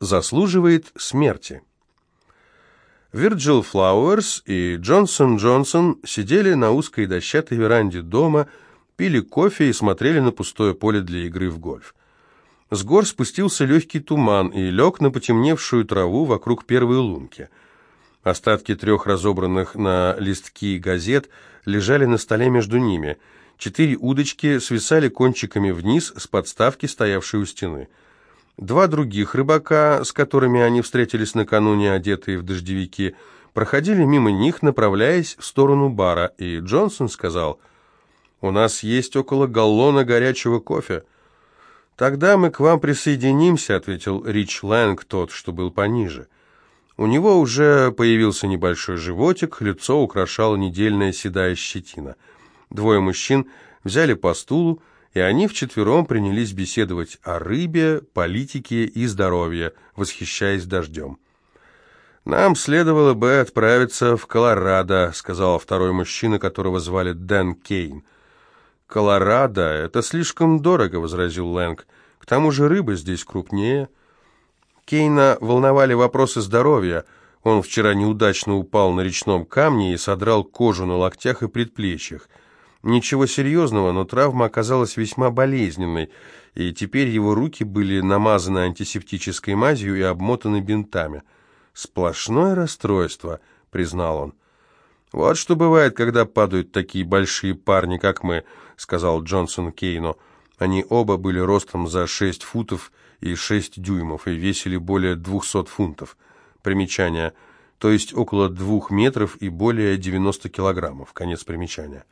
заслуживает смерти. Вирджил Флауэрс и Джонсон Джонсон сидели на узкой дощатой веранде дома, пили кофе и смотрели на пустое поле для игры в гольф. С гор спустился легкий туман и лег на потемневшую траву вокруг первой лунки. Остатки трех разобранных на листки газет лежали на столе между ними. Четыре удочки свисали кончиками вниз с подставки, стоявшей у стены. Два других рыбака, с которыми они встретились накануне, одетые в дождевики, проходили мимо них, направляясь в сторону бара, и Джонсон сказал, «У нас есть около галлона горячего кофе». «Тогда мы к вам присоединимся», — ответил Рич Лэнг, тот, что был пониже. У него уже появился небольшой животик, лицо украшала недельная седая щетина. Двое мужчин взяли по стулу, и они вчетвером принялись беседовать о рыбе, политике и здоровье, восхищаясь дождем. «Нам следовало бы отправиться в Колорадо», — сказал второй мужчина, которого звали Дэн Кейн. «Колорадо — это слишком дорого», — возразил Лэнг. «К тому же рыба здесь крупнее». Кейна волновали вопросы здоровья. Он вчера неудачно упал на речном камне и содрал кожу на локтях и предплечьях. Ничего серьезного, но травма оказалась весьма болезненной, и теперь его руки были намазаны антисептической мазью и обмотаны бинтами. «Сплошное расстройство», — признал он. «Вот что бывает, когда падают такие большие парни, как мы», — сказал Джонсон Кейну. Они оба были ростом за шесть футов и шесть дюймов и весили более двухсот фунтов. Примечание. То есть около двух метров и более девяносто килограммов. Конец примечания.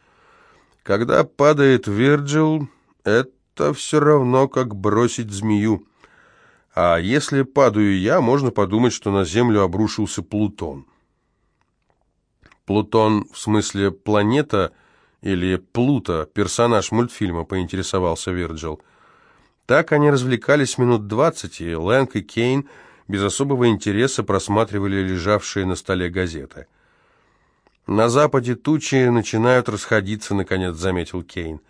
Когда падает Вирджил, это все равно, как бросить змею. А если падаю я, можно подумать, что на Землю обрушился Плутон. Плутон, в смысле планета или Плута, персонаж мультфильма, поинтересовался Вирджил. Так они развлекались минут двадцать, и Лэнг и Кейн без особого интереса просматривали лежавшие на столе газеты. «На западе тучи начинают расходиться», — наконец заметил Кейн.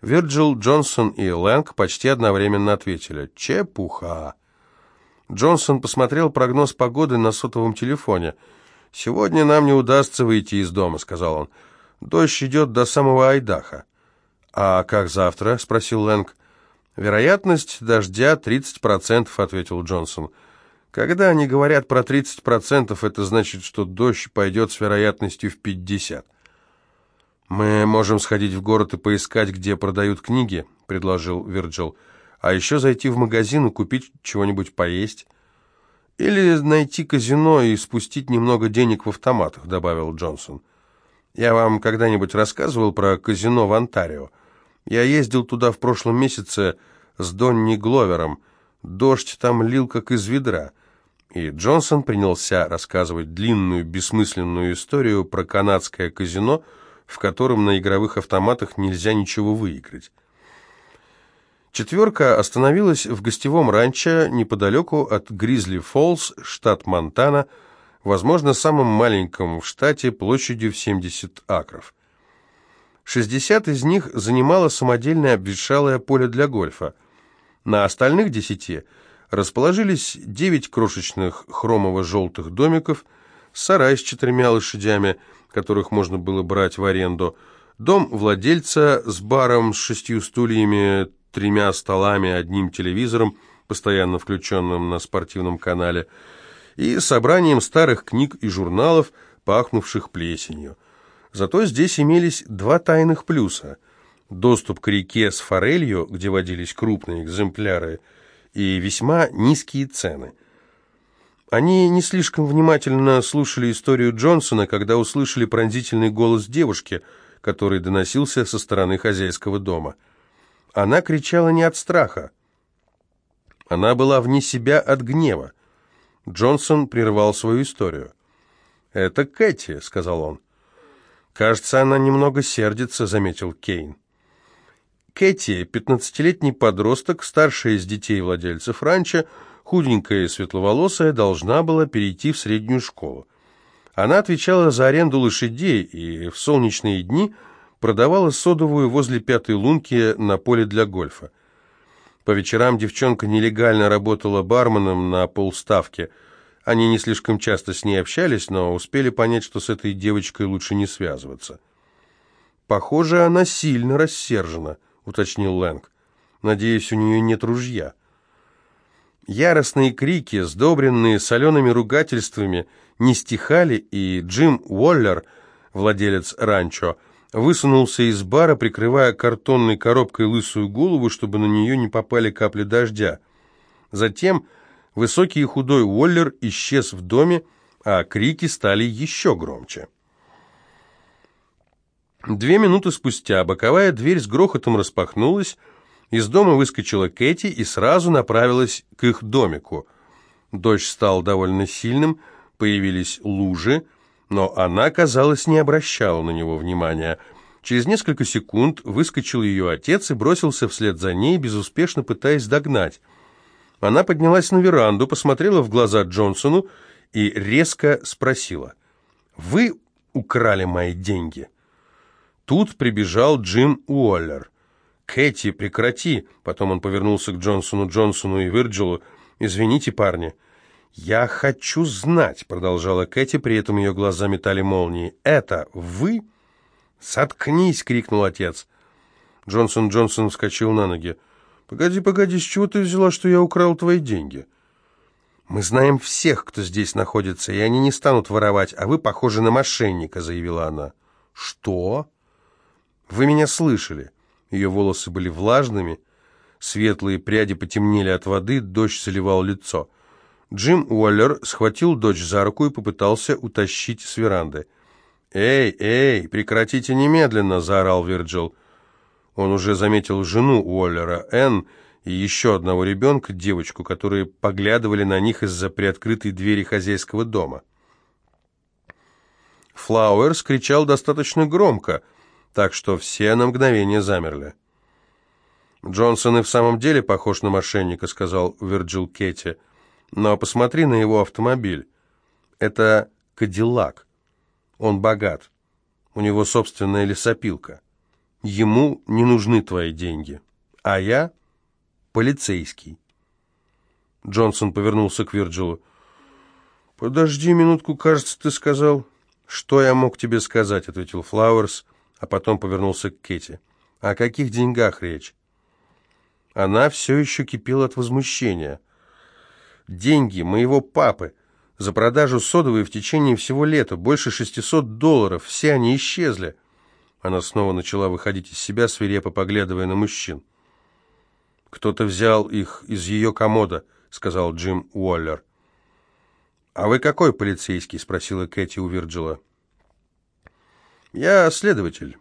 Вирджил, Джонсон и Лэнг почти одновременно ответили «Чепуха». Джонсон посмотрел прогноз погоды на сотовом телефоне — «Сегодня нам не удастся выйти из дома», — сказал он. «Дождь идет до самого Айдаха». «А как завтра?» — спросил Лэнг. «Вероятность дождя 30%, — ответил Джонсон. «Когда они говорят про 30%, это значит, что дождь пойдет с вероятностью в 50%. «Мы можем сходить в город и поискать, где продают книги», — предложил Вирджил. «А еще зайти в магазин и купить чего-нибудь поесть». «Или найти казино и спустить немного денег в автоматах», — добавил Джонсон. «Я вам когда-нибудь рассказывал про казино в Онтарио? Я ездил туда в прошлом месяце с Донни Гловером. Дождь там лил, как из ведра». И Джонсон принялся рассказывать длинную, бессмысленную историю про канадское казино, в котором на игровых автоматах нельзя ничего выиграть. Четверка остановилась в гостевом ранчо неподалеку от Гризли Фоллс, штат Монтана, возможно, самым маленьком в штате площадью в 70 акров. 60 из них занимало самодельное обветшалое поле для гольфа. На остальных десяти расположились девять крошечных хромово-желтых домиков, сарай с четырьмя лошадями, которых можно было брать в аренду, дом владельца с баром с шестью стульями, тремя столами, одним телевизором, постоянно включенным на спортивном канале, и собранием старых книг и журналов, пахнувших плесенью. Зато здесь имелись два тайных плюса. Доступ к реке с форелью, где водились крупные экземпляры, и весьма низкие цены. Они не слишком внимательно слушали историю Джонсона, когда услышали пронзительный голос девушки, который доносился со стороны хозяйского дома – она кричала не от страха. Она была вне себя от гнева. Джонсон прервал свою историю. «Это Кэти», — сказал он. «Кажется, она немного сердится», — заметил Кейн. Кэти, пятнадцатилетний подросток, старшая из детей владельцев ранчо, худенькая и светловолосая, должна была перейти в среднюю школу. Она отвечала за аренду лошадей и в солнечные дни продавала содовую возле пятой лунки на поле для гольфа. По вечерам девчонка нелегально работала барменом на полставки. Они не слишком часто с ней общались, но успели понять, что с этой девочкой лучше не связываться. «Похоже, она сильно рассержена», — уточнил Лэнг. «Надеюсь, у нее нет ружья». Яростные крики, сдобренные солеными ругательствами, не стихали, и Джим Уоллер, владелец ранчо, высунулся из бара, прикрывая картонной коробкой лысую голову, чтобы на нее не попали капли дождя. Затем высокий и худой Уоллер исчез в доме, а крики стали еще громче. Две минуты спустя боковая дверь с грохотом распахнулась, из дома выскочила Кэти и сразу направилась к их домику. Дождь стал довольно сильным, появились лужи, но она, казалось, не обращала на него внимания. Через несколько секунд выскочил ее отец и бросился вслед за ней, безуспешно пытаясь догнать. Она поднялась на веранду, посмотрела в глаза Джонсону и резко спросила, «Вы украли мои деньги?» Тут прибежал Джим Уоллер. «Кэти, прекрати!» Потом он повернулся к Джонсону, Джонсону и Вирджилу. «Извините, парни». «Я хочу знать», — продолжала Кэти, при этом ее глаза метали молнии. «Это вы?» «Соткнись!» — крикнул отец. Джонсон Джонсон вскочил на ноги. «Погоди, погоди, с чего ты взяла, что я украл твои деньги?» «Мы знаем всех, кто здесь находится, и они не станут воровать, а вы похожи на мошенника», — заявила она. «Что?» «Вы меня слышали. Ее волосы были влажными, светлые пряди потемнели от воды, дождь заливал лицо. Джим Уоллер схватил дочь за руку и попытался утащить с веранды. «Эй, эй, прекратите немедленно!» — заорал Вирджил. Он уже заметил жену Уоллера, Энн, и еще одного ребенка, девочку, которые поглядывали на них из-за приоткрытой двери хозяйского дома. Флауэрс кричал достаточно громко — так что все на мгновение замерли. «Джонсон и в самом деле похож на мошенника», — сказал Вирджил Кетти. «Но посмотри на его автомобиль. Это Кадиллак. Он богат. У него собственная лесопилка. Ему не нужны твои деньги. А я полицейский». Джонсон повернулся к Вирджилу. «Подожди минутку, кажется, ты сказал...» «Что я мог тебе сказать?» — ответил Флауэрс а потом повернулся к Кэти. «О каких деньгах речь?» Она все еще кипела от возмущения. «Деньги моего папы за продажу содовой в течение всего лета, больше 600 долларов, все они исчезли». Она снова начала выходить из себя, свирепо поглядывая на мужчин. «Кто-то взял их из ее комода», — сказал Джим Уоллер. «А вы какой полицейский?» — спросила Кэти у Вирджила. «Я следователь.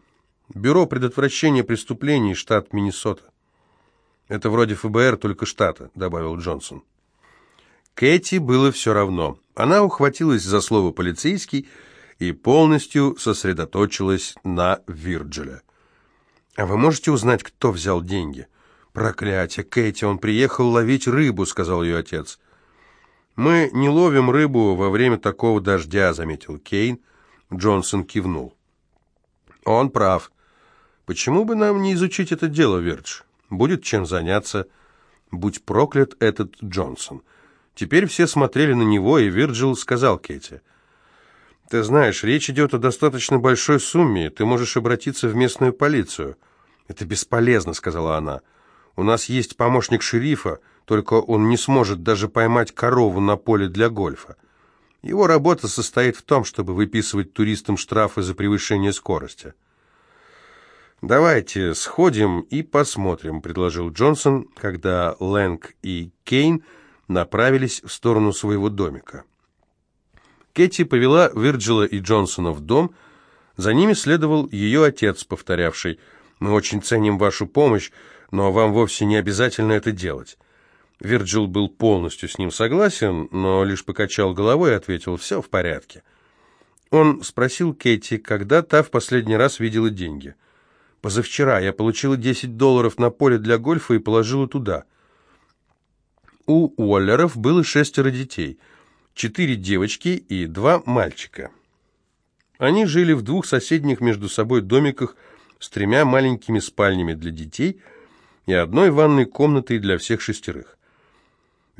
Бюро предотвращения преступлений, штат Миннесота». «Это вроде ФБР, только штата», — добавил Джонсон. Кэти было все равно. Она ухватилась за слово «полицейский» и полностью сосредоточилась на Вирджиле. «А вы можете узнать, кто взял деньги?» «Проклятие, Кэти, он приехал ловить рыбу», — сказал ее отец. «Мы не ловим рыбу во время такого дождя», — заметил Кейн. Джонсон кивнул. Он прав. Почему бы нам не изучить это дело, Вердж? Будет чем заняться. Будь проклят этот Джонсон. Теперь все смотрели на него, и Вирджил сказал Кэти. «Ты знаешь, речь идет о достаточно большой сумме, ты можешь обратиться в местную полицию». «Это бесполезно», — сказала она. «У нас есть помощник шерифа, только он не сможет даже поймать корову на поле для гольфа. Его работа состоит в том, чтобы выписывать туристам штрафы за превышение скорости. «Давайте сходим и посмотрим», — предложил Джонсон, когда Лэнг и Кейн направились в сторону своего домика. Кэти повела Вирджила и Джонсона в дом, за ними следовал ее отец, повторявший «Мы очень ценим вашу помощь, но вам вовсе не обязательно это делать». Вирджил был полностью с ним согласен, но лишь покачал головой и ответил «все в порядке». Он спросил Кэти, когда та в последний раз видела деньги. «Позавчера я получила 10 долларов на поле для гольфа и положила туда». У Уоллеров было шестеро детей, четыре девочки и два мальчика. Они жили в двух соседних между собой домиках с тремя маленькими спальнями для детей – и одной ванной комнатой для всех шестерых.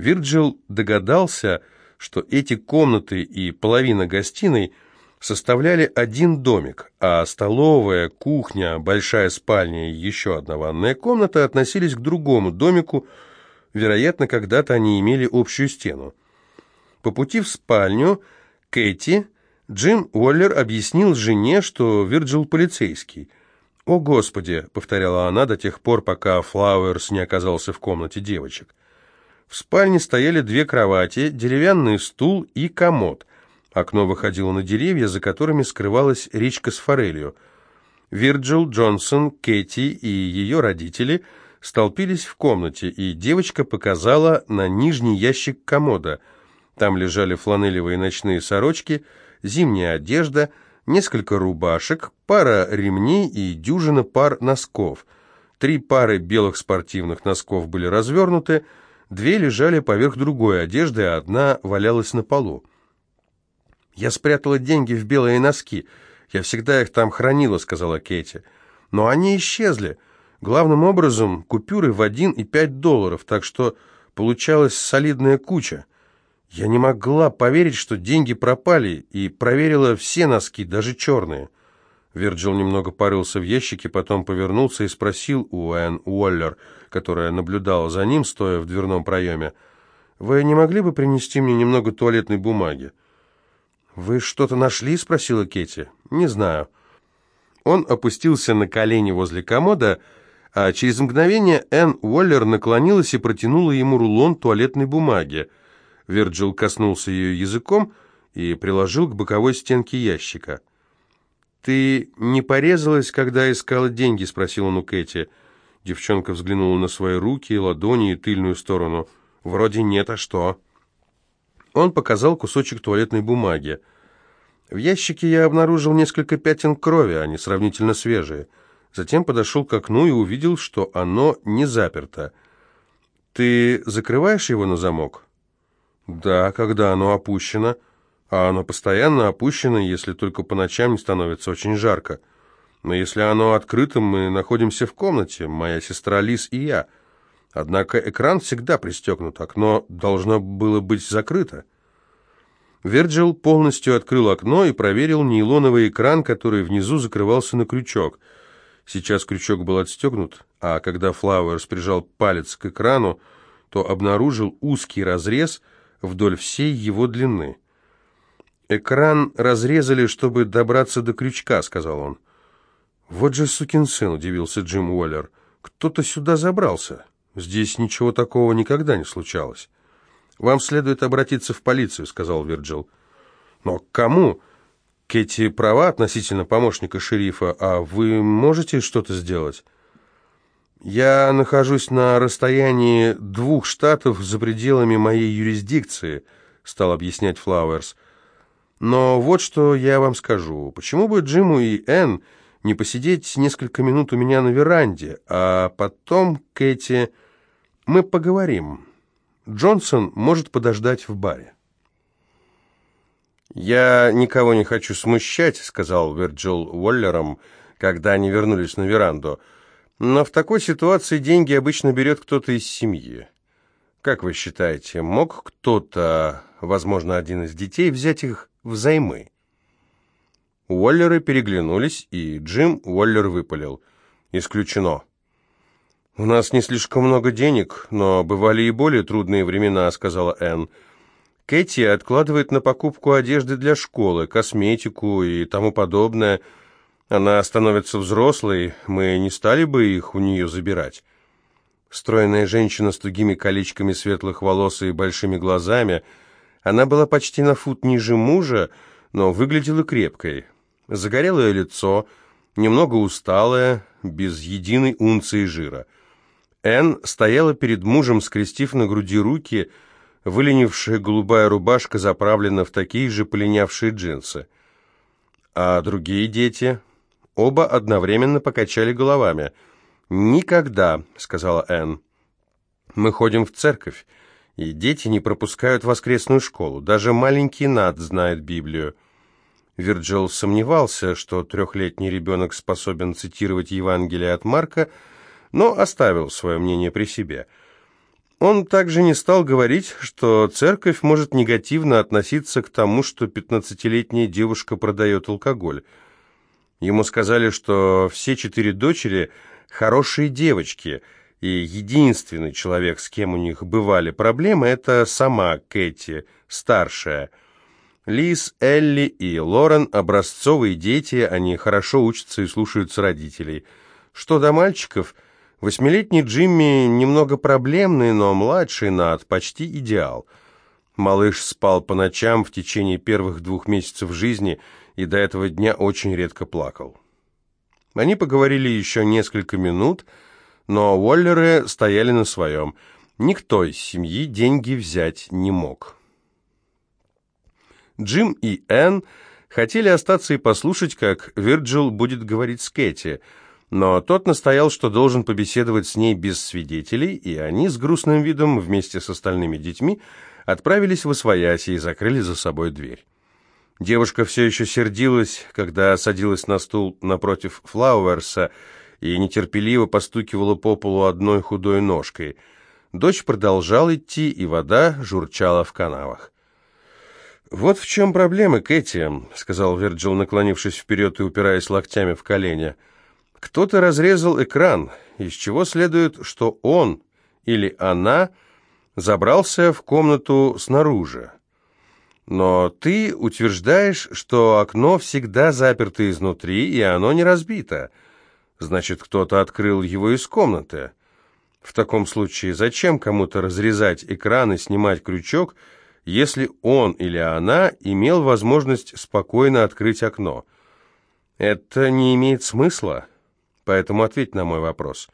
Вирджил догадался, что эти комнаты и половина гостиной составляли один домик, а столовая, кухня, большая спальня и еще одна ванная комната относились к другому домику, вероятно, когда-то они имели общую стену. По пути в спальню Кэти Джим Уоллер объяснил жене, что Вирджил полицейский. «О, Господи!» — повторяла она до тех пор, пока Флауэрс не оказался в комнате девочек. В спальне стояли две кровати, деревянный стул и комод. Окно выходило на деревья, за которыми скрывалась речка с форелью. Вирджил, Джонсон, Кэти и ее родители столпились в комнате, и девочка показала на нижний ящик комода. Там лежали фланелевые ночные сорочки, зимняя одежда, несколько рубашек, пара ремней и дюжина пар носков. Три пары белых спортивных носков были развернуты, Две лежали поверх другой одежды, а одна валялась на полу. «Я спрятала деньги в белые носки. Я всегда их там хранила», — сказала Кэти. «Но они исчезли. Главным образом купюры в один и пять долларов, так что получалась солидная куча. Я не могла поверить, что деньги пропали, и проверила все носки, даже черные». Вирджил немного порылся в ящике, потом повернулся и спросил у Энн Уоллер, которая наблюдала за ним, стоя в дверном проеме, «Вы не могли бы принести мне немного туалетной бумаги?» «Вы что-то нашли?» — спросила Кетти. «Не знаю». Он опустился на колени возле комода, а через мгновение Энн Уоллер наклонилась и протянула ему рулон туалетной бумаги. Вирджил коснулся ее языком и приложил к боковой стенке ящика. «Ты не порезалась, когда искала деньги?» — спросил он у Кэти. Девчонка взглянула на свои руки, ладони и тыльную сторону. «Вроде нет, а что?» Он показал кусочек туалетной бумаги. В ящике я обнаружил несколько пятен крови, они сравнительно свежие. Затем подошел к окну и увидел, что оно не заперто. «Ты закрываешь его на замок?» «Да, когда оно опущено» а оно постоянно опущено, если только по ночам не становится очень жарко. Но если оно открыто, мы находимся в комнате, моя сестра Лис и я. Однако экран всегда пристегнут, окно должно было быть закрыто. Верджил полностью открыл окно и проверил нейлоновый экран, который внизу закрывался на крючок. Сейчас крючок был отстегнут, а когда Флауэрс прижал палец к экрану, то обнаружил узкий разрез вдоль всей его длины. «Экран разрезали, чтобы добраться до крючка», — сказал он. «Вот же сукин сын», — удивился Джим Уоллер. «Кто-то сюда забрался. Здесь ничего такого никогда не случалось». «Вам следует обратиться в полицию», — сказал Вирджил. «Но к кому?» «Кэти права относительно помощника шерифа, а вы можете что-то сделать?» «Я нахожусь на расстоянии двух штатов за пределами моей юрисдикции», — стал объяснять Флауэрс. Но вот что я вам скажу. Почему бы Джиму и Энн не посидеть несколько минут у меня на веранде, а потом, Кэти, мы поговорим. Джонсон может подождать в баре. «Я никого не хочу смущать», — сказал Вирджил Уоллером, когда они вернулись на веранду. «Но в такой ситуации деньги обычно берет кто-то из семьи. Как вы считаете, мог кто-то, возможно, один из детей, взять их взаймы. Уоллеры переглянулись, и Джим Уоллер выпалил. «Исключено». «У нас не слишком много денег, но бывали и более трудные времена», — сказала Энн. «Кэти откладывает на покупку одежды для школы, косметику и тому подобное. Она становится взрослой, мы не стали бы их у нее забирать». Стройная женщина с тугими колечками светлых волос и большими глазами — она была почти на фут ниже мужа, но выглядела крепкой. Загорелое лицо, немного усталое, без единой унции жира. Энн стояла перед мужем, скрестив на груди руки, выленившая голубая рубашка заправлена в такие же полинявшие джинсы. А другие дети? Оба одновременно покачали головами. «Никогда», — сказала Энн. «Мы ходим в церковь и дети не пропускают воскресную школу. Даже маленький Над знает Библию. Вирджил сомневался, что трехлетний ребенок способен цитировать Евангелие от Марка, но оставил свое мнение при себе. Он также не стал говорить, что церковь может негативно относиться к тому, что пятнадцатилетняя девушка продает алкоголь. Ему сказали, что все четыре дочери хорошие девочки, и единственный человек, с кем у них бывали проблемы, это сама Кэти, старшая. Лиз, Элли и Лорен – образцовые дети, они хорошо учатся и слушаются родителей. Что до мальчиков – Восьмилетний Джимми немного проблемный, но младший Над почти идеал. Малыш спал по ночам в течение первых двух месяцев жизни и до этого дня очень редко плакал. Они поговорили еще несколько минут, но Уоллеры стояли на своем. Никто из семьи деньги взять не мог. Джим и Энн хотели остаться и послушать, как Вирджил будет говорить с Кэти – но тот настоял, что должен побеседовать с ней без свидетелей, и они с грустным видом вместе с остальными детьми отправились в Освояси и закрыли за собой дверь. Девушка все еще сердилась, когда садилась на стул напротив Флауэрса и нетерпеливо постукивала по полу одной худой ножкой. Дочь продолжал идти, и вода журчала в канавах. «Вот в чем проблема, Кэти», — сказал Вирджил, наклонившись вперед и упираясь локтями в колени. — кто-то разрезал экран, из чего следует, что он или она забрался в комнату снаружи. Но ты утверждаешь, что окно всегда заперто изнутри, и оно не разбито. Значит, кто-то открыл его из комнаты. В таком случае зачем кому-то разрезать экран и снимать крючок, если он или она имел возможность спокойно открыть окно? Это не имеет смысла. Поэтому ответь на мой вопрос.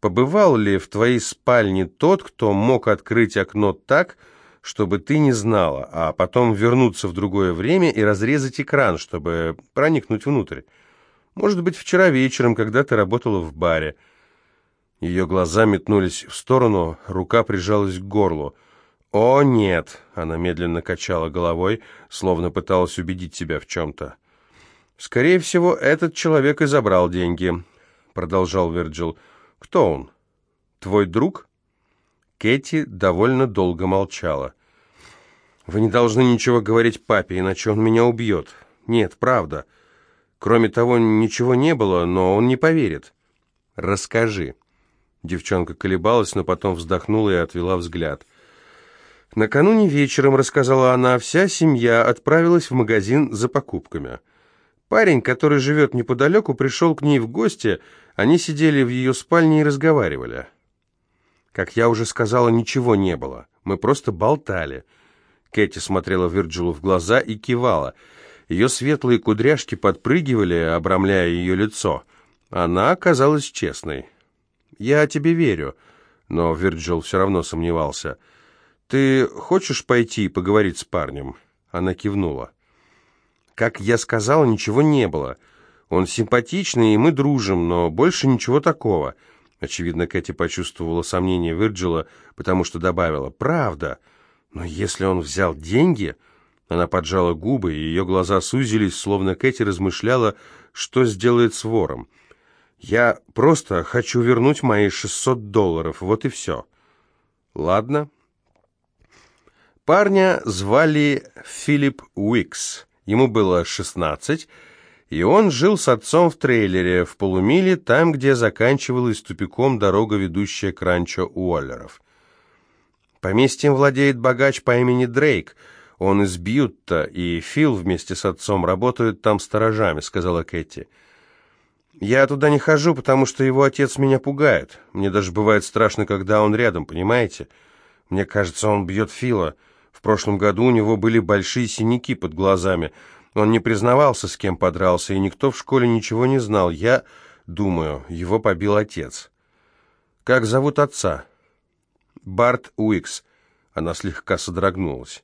Побывал ли в твоей спальне тот, кто мог открыть окно так, чтобы ты не знала, а потом вернуться в другое время и разрезать экран, чтобы проникнуть внутрь? Может быть, вчера вечером, когда ты работала в баре. Ее глаза метнулись в сторону, рука прижалась к горлу. «О, нет!» — она медленно качала головой, словно пыталась убедить себя в чем-то. «Скорее всего, этот человек и забрал деньги», — продолжал Вирджил. «Кто он? Твой друг?» Кэти довольно долго молчала. «Вы не должны ничего говорить папе, иначе он меня убьет. Нет, правда. Кроме того, ничего не было, но он не поверит. Расскажи». Девчонка колебалась, но потом вздохнула и отвела взгляд. Накануне вечером, рассказала она, вся семья отправилась в магазин за покупками. Парень, который живет неподалеку, пришел к ней в гости, они сидели в ее спальне и разговаривали. Как я уже сказала, ничего не было, мы просто болтали. Кэти смотрела Вирджилу в глаза и кивала. Ее светлые кудряшки подпрыгивали, обрамляя ее лицо. Она оказалась честной. «Я тебе верю», но Вирджил все равно сомневался. «Ты хочешь пойти и поговорить с парнем?» Она кивнула. Как я сказала, ничего не было. Он симпатичный, и мы дружим, но больше ничего такого. Очевидно, Кэти почувствовала сомнение Вирджила, потому что добавила «Правда, но если он взял деньги...» Она поджала губы, и ее глаза сузились, словно Кэти размышляла, что сделает с вором. «Я просто хочу вернуть мои 600 долларов, вот и все». «Ладно». Парня звали Филипп Уикс. Ему было 16, и он жил с отцом в трейлере в полумиле, там, где заканчивалась тупиком дорога, ведущая к ранчо Уоллеров. Поместьем владеет богач по имени Дрейк. Он из Бьютта, и Фил вместе с отцом работают там сторожами, сказала Кэти. Я туда не хожу, потому что его отец меня пугает. Мне даже бывает страшно, когда он рядом, понимаете? Мне кажется, он бьет Фила. В прошлом году у него были большие синяки под глазами. Он не признавался, с кем подрался, и никто в школе ничего не знал. Я думаю, его побил отец. Как зовут отца? Барт Уикс. Она слегка содрогнулась.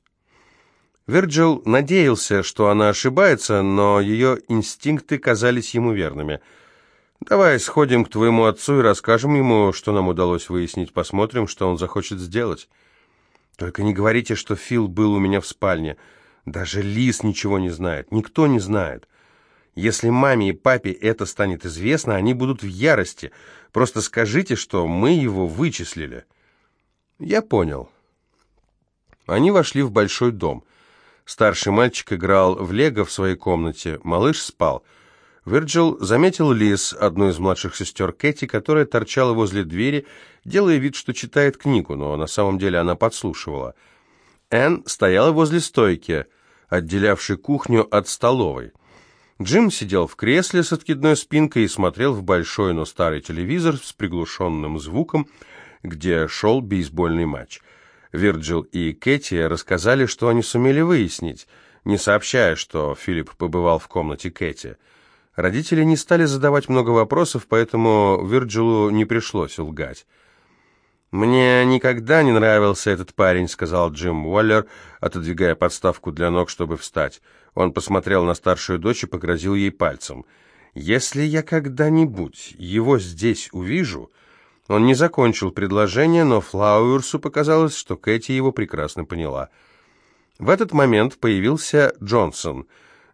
Вирджил надеялся, что она ошибается, но ее инстинкты казались ему верными. «Давай сходим к твоему отцу и расскажем ему, что нам удалось выяснить, посмотрим, что он захочет сделать». Только не говорите, что Фил был у меня в спальне. Даже Лис ничего не знает, никто не знает. Если маме и папе это станет известно, они будут в ярости. Просто скажите, что мы его вычислили». «Я понял». Они вошли в большой дом. Старший мальчик играл в лего в своей комнате, малыш спал. Вирджил заметил Лиз, одну из младших сестер Кэти, которая торчала возле двери, делая вид, что читает книгу, но на самом деле она подслушивала. Энн стояла возле стойки, отделявшей кухню от столовой. Джим сидел в кресле с откидной спинкой и смотрел в большой, но старый телевизор с приглушенным звуком, где шел бейсбольный матч. Вирджил и Кэти рассказали, что они сумели выяснить, не сообщая, что Филипп побывал в комнате Кэти. Родители не стали задавать много вопросов, поэтому Вирджилу не пришлось лгать. «Мне никогда не нравился этот парень», — сказал Джим Уоллер, отодвигая подставку для ног, чтобы встать. Он посмотрел на старшую дочь и погрозил ей пальцем. «Если я когда-нибудь его здесь увижу...» Он не закончил предложение, но Флауэрсу показалось, что Кэти его прекрасно поняла. В этот момент появился Джонсон.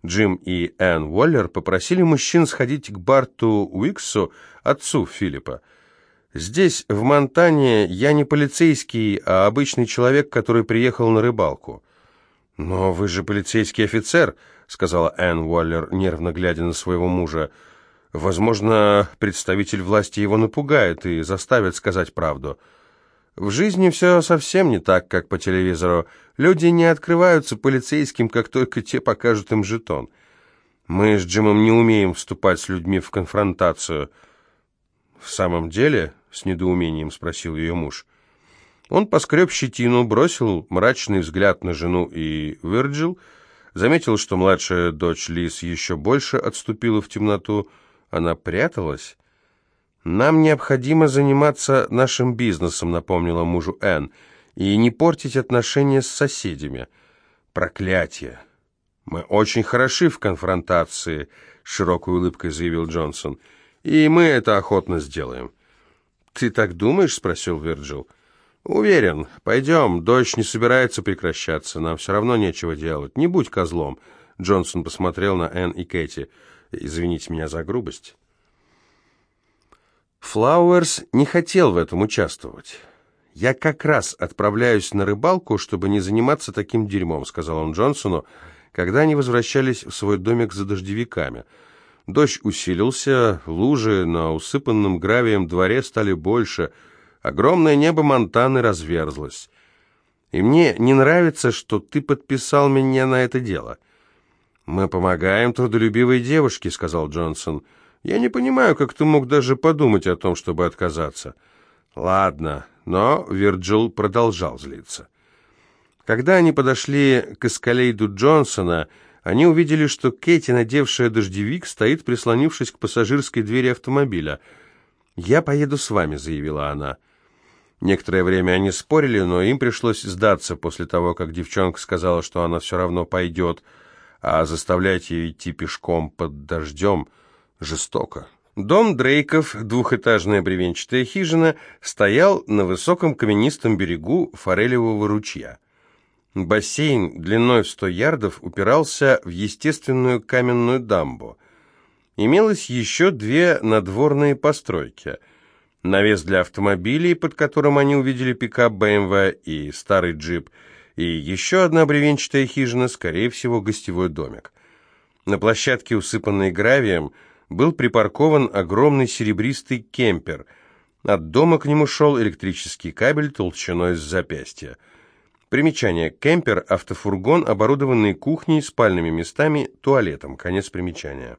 Джим и Энн Уоллер попросили мужчин сходить к Барту Уиксу, отцу Филиппа. Здесь, в Монтане, я не полицейский, а обычный человек, который приехал на рыбалку. «Но вы же полицейский офицер», — сказала Энн Уоллер, нервно глядя на своего мужа. «Возможно, представитель власти его напугает и заставит сказать правду». В жизни все совсем не так, как по телевизору. Люди не открываются полицейским, как только те покажут им жетон. Мы с Джимом не умеем вступать с людьми в конфронтацию. В самом деле, с недоумением спросил ее муж. Он поскреб щетину, бросил мрачный взгляд на жену и Вирджил, заметил, что младшая дочь Лис еще больше отступила в темноту. Она пряталась. «Нам необходимо заниматься нашим бизнесом», — напомнила мужу Энн, «и не портить отношения с соседями. Проклятие!» «Мы очень хороши в конфронтации», — широкой улыбкой заявил Джонсон, «и мы это охотно сделаем». «Ты так думаешь?» — спросил Вирджил. «Уверен. Пойдем. Дождь не собирается прекращаться. Нам все равно нечего делать. Не будь козлом». Джонсон посмотрел на Энн и Кэти. «Извините меня за грубость». Флауэрс не хотел в этом участвовать. «Я как раз отправляюсь на рыбалку, чтобы не заниматься таким дерьмом», — сказал он Джонсону, когда они возвращались в свой домик за дождевиками — Дождь усилился, лужи на усыпанном гравием дворе стали больше, огромное небо Монтаны разверзлось. И мне не нравится, что ты подписал меня на это дело. Мы помогаем трудолюбивой девушке, сказал Джонсон. Я не понимаю, как ты мог даже подумать о том, чтобы отказаться. Ладно, но Вирджил продолжал злиться. Когда они подошли к эскалейду Джонсона, они увидели, что Кэти, надевшая дождевик, стоит, прислонившись к пассажирской двери автомобиля. «Я поеду с вами», — заявила она. Некоторое время они спорили, но им пришлось сдаться после того, как девчонка сказала, что она все равно пойдет, а заставлять ее идти пешком под дождем жестоко. Дом Дрейков, двухэтажная бревенчатая хижина, стоял на высоком каменистом берегу форелевого ручья. Бассейн длиной в 100 ярдов упирался в естественную каменную дамбу. Имелось еще две надворные постройки. Навес для автомобилей, под которым они увидели пикап BMW и старый джип, и еще одна бревенчатая хижина, скорее всего, гостевой домик. На площадке, усыпанной гравием, был припаркован огромный серебристый кемпер. От дома к нему шел электрический кабель толщиной с запястья. Примечание. Кемпер – автофургон, оборудованный кухней, спальными местами, туалетом. Конец примечания.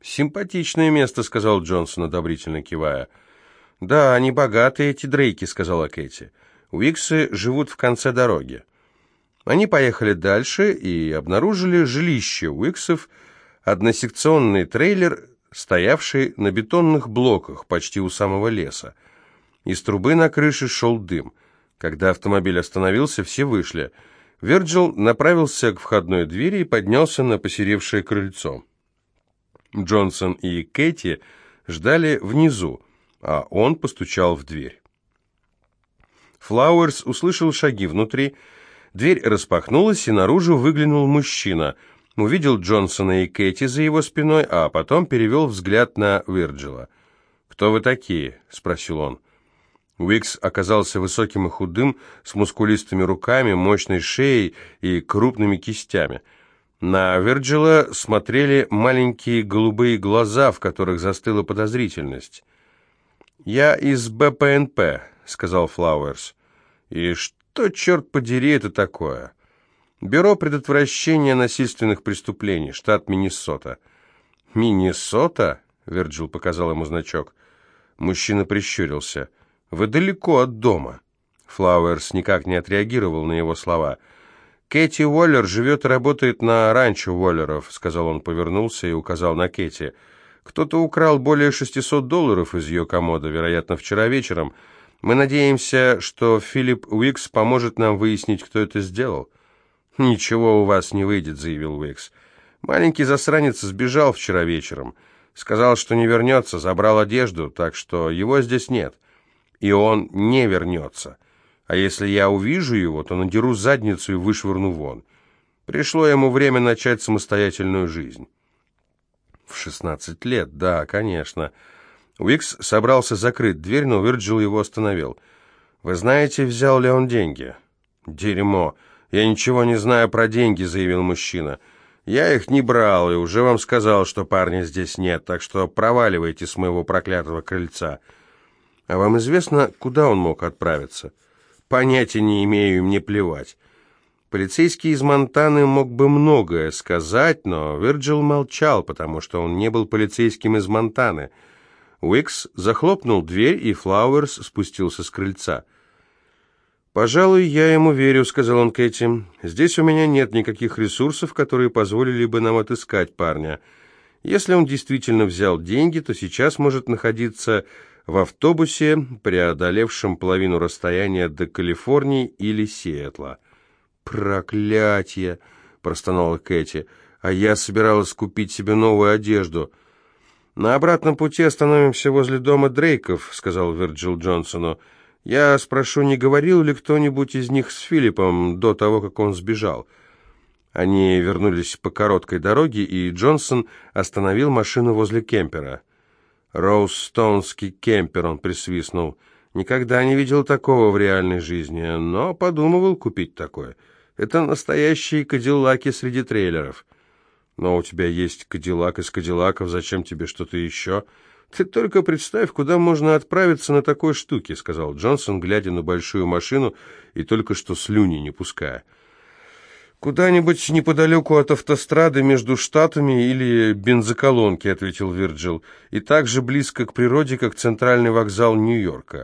«Симпатичное место», — сказал Джонсон, одобрительно кивая. «Да, они богатые, эти Дрейки», — сказала Кэти. «Уиксы живут в конце дороги». Они поехали дальше и обнаружили жилище Уиксов, односекционный трейлер, стоявший на бетонных блоках почти у самого леса. Из трубы на крыше шел дым — когда автомобиль остановился, все вышли. Верджил направился к входной двери и поднялся на посеревшее крыльцо. Джонсон и Кэти ждали внизу, а он постучал в дверь. Флауэрс услышал шаги внутри. Дверь распахнулась, и наружу выглянул мужчина. Увидел Джонсона и Кэти за его спиной, а потом перевел взгляд на Вирджила. «Кто вы такие?» — спросил он. Уикс оказался высоким и худым, с мускулистыми руками, мощной шеей и крупными кистями. На Верджила смотрели маленькие голубые глаза, в которых застыла подозрительность. «Я из БПНП», — сказал Флауэрс. «И что, черт подери, это такое?» «Бюро предотвращения насильственных преступлений, штат Миннесота». «Миннесота?» — Верджил показал ему значок. Мужчина прищурился. «Вы далеко от дома». Флауэрс никак не отреагировал на его слова. «Кэти Уоллер живет и работает на ранчо Уоллеров», — сказал он, повернулся и указал на Кэти. «Кто-то украл более 600 долларов из ее комода, вероятно, вчера вечером. Мы надеемся, что Филипп Уикс поможет нам выяснить, кто это сделал». «Ничего у вас не выйдет», — заявил Уикс. «Маленький засранец сбежал вчера вечером. Сказал, что не вернется, забрал одежду, так что его здесь нет. И он не вернется. А если я увижу его, то надеру задницу и вышвырну вон. Пришло ему время начать самостоятельную жизнь. В шестнадцать лет, да, конечно. Уикс собрался закрыть дверь, но Вирджил его остановил. «Вы знаете, взял ли он деньги?» «Дерьмо! Я ничего не знаю про деньги», — заявил мужчина. «Я их не брал и уже вам сказал, что парня здесь нет, так что проваливайте с моего проклятого крыльца». «А вам известно, куда он мог отправиться?» Понятия не имею, мне плевать. Полицейский из Монтаны мог бы многое сказать, но Вирджил молчал, потому что он не был полицейским из Монтаны. Уикс захлопнул дверь, и Флауэрс спустился с крыльца. «Пожалуй, я ему верю», — сказал он Кэти. «Здесь у меня нет никаких ресурсов, которые позволили бы нам отыскать парня. Если он действительно взял деньги, то сейчас может находиться в автобусе, преодолевшем половину расстояния до Калифорнии или Сиэтла. «Проклятье!» — простонала Кэти. «А я собиралась купить себе новую одежду». «На обратном пути остановимся возле дома Дрейков», — сказал Вирджил Джонсону. «Я спрошу, не говорил ли кто-нибудь из них с Филиппом до того, как он сбежал?» Они вернулись по короткой дороге, и Джонсон остановил машину возле кемпера. Роустонский кемпер, он присвистнул. Никогда не видел такого в реальной жизни, но подумывал купить такое. Это настоящие кадиллаки среди трейлеров. Но у тебя есть кадиллак из кадиллаков, зачем тебе что-то еще? Ты только представь, куда можно отправиться на такой штуке, сказал Джонсон, глядя на большую машину и только что слюни не пуская. «Куда-нибудь неподалеку от автострады между штатами или бензоколонки», — ответил Вирджил, «и так же близко к природе, как центральный вокзал Нью-Йорка».